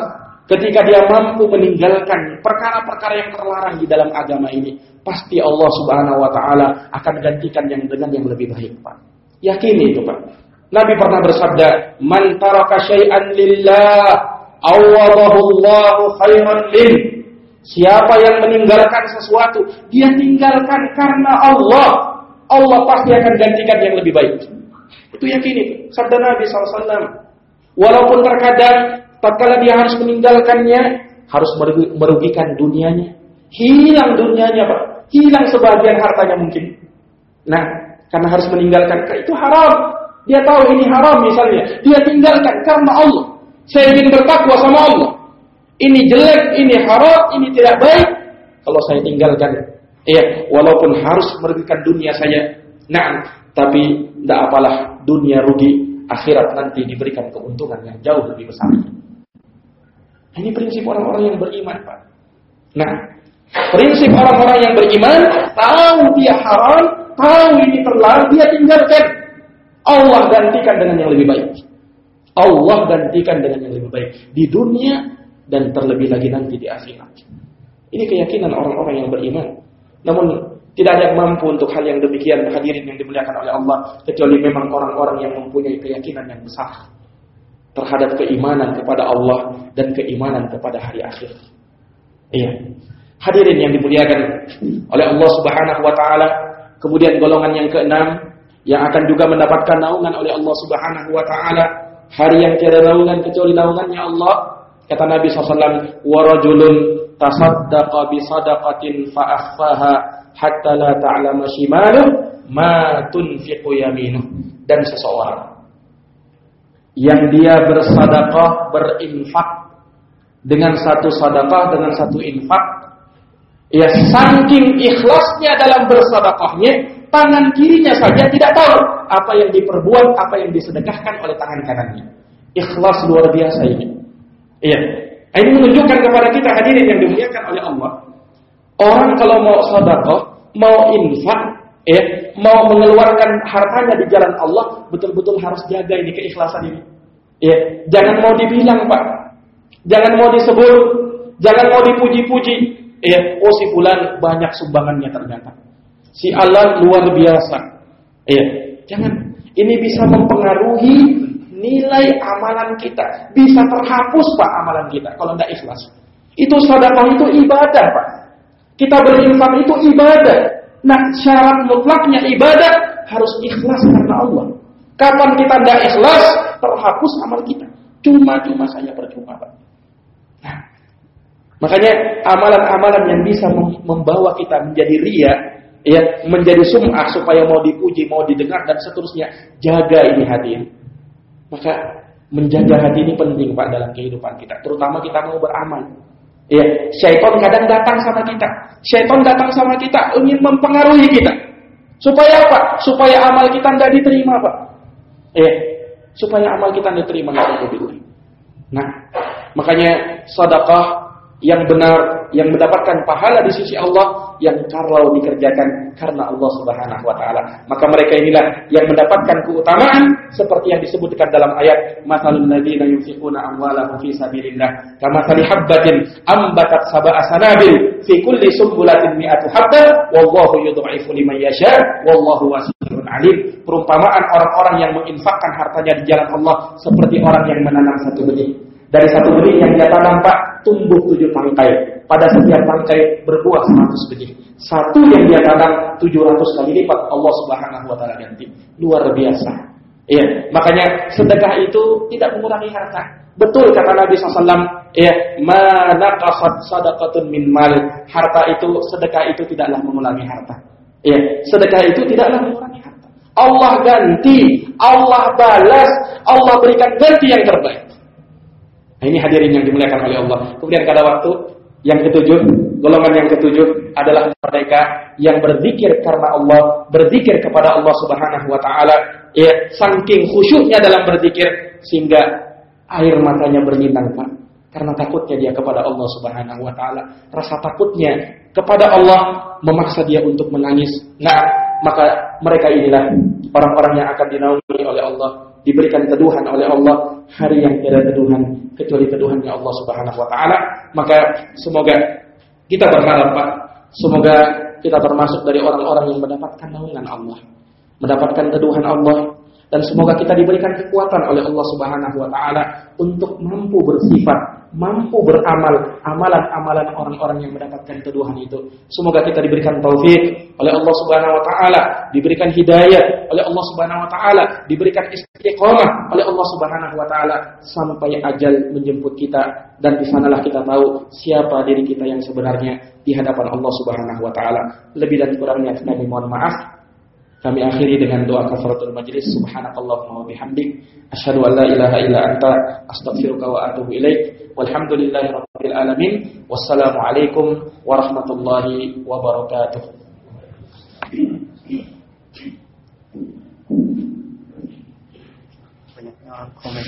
S1: ketika dia mampu meninggalkan perkara-perkara yang terlarang di dalam agama ini, pasti Allah Subhanahu wa taala akan gantikan yang dengan yang lebih baik, Pak. Yakini itu, Pak. Nabi pernah bersabda, "Man taraka syai'an lillah awadahu Allahu khairan lin. Siapa yang meninggalkan sesuatu, dia tinggalkan karena Allah. Allah pasti akan gantikan yang lebih baik. Itu yakin itu. Sabda Nabi SAW. Walaupun terkadang tatkala dia harus meninggalkannya, harus merugikan dunianya. Hilang dunianya, Pak. Hilang sebagian hartanya mungkin. Nah, karena harus meninggalkan itu haram. Dia tahu ini haram misalnya. Dia tinggalkan karena Allah. Saya ingin bertakwa sama Allah. Ini jelek, ini haram, ini tidak baik. Kalau saya tinggalkan, ya, walaupun harus merugikan dunia saya, nah, tapi tidak apalah dunia rugi, akhirat nanti diberikan keuntungan yang jauh lebih besar. Ini prinsip orang-orang yang beriman, Pak. Nah, prinsip orang-orang yang beriman, tahu dia haram, tahu ini terlarang, dia tinggalkan. Allah gantikan dengan yang lebih baik. Allah gantikan dengan yang lebih baik di dunia dan terlebih lagi nanti di akhirat. Ini keyakinan orang-orang yang beriman. Namun tidak ada yang mampu untuk hal yang demikian hadirin yang dimuliakan oleh Allah kecuali memang orang-orang yang mempunyai keyakinan yang besar terhadap keimanan kepada Allah dan keimanan kepada hari akhir. Iya. Hadirin yang dimuliakan oleh Allah Subhanahu wa taala, kemudian golongan yang keenam yang akan juga mendapatkan naungan oleh Allah Subhanahu wa taala hari yang tiada naungan kecuali naungannya Allah. Kata Nabi SAW, warajulun tasaddaqa bi sadaqatin fa hatta la ta'lama shimaluh ma. Dan seseorang yang dia bersadaqah, berinfak dengan satu sadaqah, dengan satu infak, ya saking ikhlasnya dalam bersadaqahnya, tangan kirinya saja tidak tahu apa yang diperbuat, apa yang disedekahkan oleh tangan kanannya. Ikhlas luar biasa ini. Iya. Ini menunjukkan kepada kita hadirin yang dimuliakan oleh Allah. Orang kalau mau sedekah, mau infak, ya, mau mengeluarkan hartanya di jalan Allah, betul-betul harus jaga ini keikhlasan ini. Ya, jangan mau dibilang, Pak. Jangan mau disebut, jangan mau dipuji-puji. Ya, oh si fulan banyak sumbangannya ternyata. Si Allah luar biasa. Ya, jangan. Ini bisa mempengaruhi nilai amalan kita. Bisa terhapus Pak amalan kita kalau tidak ikhlas. Itu sedekah itu ibadah Pak. Kita berinfak itu ibadah. Nah syarat mutlaknya ibadah harus ikhlas karena Allah. Kapan kita tidak ikhlas terhapus amal kita. Cuma-cuma saja percuma Pak. Nah, makanya amalan-amalan yang bisa membawa kita menjadi ria ya menjadi sum'ah supaya mau dipuji, mau didengar dan seterusnya. Jaga ini hati. Maka menjaga hati ini penting Pak dalam kehidupan kita, terutama kita mau beramal. Ya, syaitan kadang datang sama kita. Syaitan datang sama kita ingin mempengaruhi kita. Supaya apa? Supaya amal kita tidak diterima, Pak. Ya, supaya amal kita diterima Nah, makanya sedekah yang benar, yang mendapatkan pahala di sisi Allah yang kalau dikerjakan karena Allah Subhanahu wa taala. Maka mereka inilah yang mendapatkan keutamaan seperti yang disebutkan dalam ayat masalul ladzina yunfiquna amwalahum fi sabilillah kama habbatin ambatat sab'a sanabil fi kulli sumbulatin mi'atu habba wallahu yudha'ifu liman yasha wallahu wasi'un alim. Perumpamaan orang-orang yang menginfakkan hartanya di jalan Allah seperti orang yang menanam satu benih. Dari satu benih yang dia tanam Pak, tumbuh tujuh tangkai. Pada setiap tangkai berbuah seratus benih. Satu yang dia tanam tujuh ratus kali lipat Allah Subhanahu wa taala ganti. Luar biasa. Iya, makanya sedekah itu tidak mengurangi harta. Betul kata Nabi SAW, ya, mana kasat sadaqatun min mal. Harta itu, sedekah itu tidaklah mengurangi harta. Ya, sedekah itu tidaklah mengurangi harta. Allah ganti, Allah balas, Allah berikan ganti yang terbaik. Nah, ini hadirin yang dimuliakan oleh Allah. Kemudian pada waktu yang ketujuh, golongan yang ketujuh adalah mereka yang berzikir karena Allah, berzikir kepada Allah Subhanahu wa taala, ya saking khusyuknya dalam berzikir sehingga air matanya berlinang Pak. Karena takutnya dia kepada Allah Subhanahu wa taala, rasa takutnya kepada Allah memaksa dia untuk menangis. Nah, maka mereka inilah orang-orang yang akan dinaungi oleh Allah, diberikan teduhan oleh Allah hari yang tidak teduhan kecuali teduhannya Allah Subhanahu wa taala. Maka semoga kita berharap Pak, semoga kita termasuk dari orang-orang yang mendapatkan naungan Allah, mendapatkan teduhan Allah, dan semoga kita diberikan kekuatan oleh Allah Subhanahu wa taala untuk mampu bersifat, mampu beramal amalan-amalan orang-orang yang mendapatkan teduhan itu. Semoga kita diberikan taufik oleh Allah Subhanahu wa taala, diberikan hidayah oleh Allah Subhanahu wa taala, diberikan istiqomah oleh Allah Subhanahu wa taala sampai ajal menjemput kita dan di sanalah kita tahu siapa diri kita yang sebenarnya di hadapan Allah Subhanahu wa taala. Lebih dan kurangnya kami mohon maaf. Kami akhiri dengan doa kafaratul majlis. Subhanakallahumma wa bihamdik asyhadu an la ilaha illa anta astaghfiruka wa atubu ilaik. Walhamdulillahi rabbil alamin. Wassalamu alaikum warahmatullahi wabarakatuh.
S2: Banyak komen.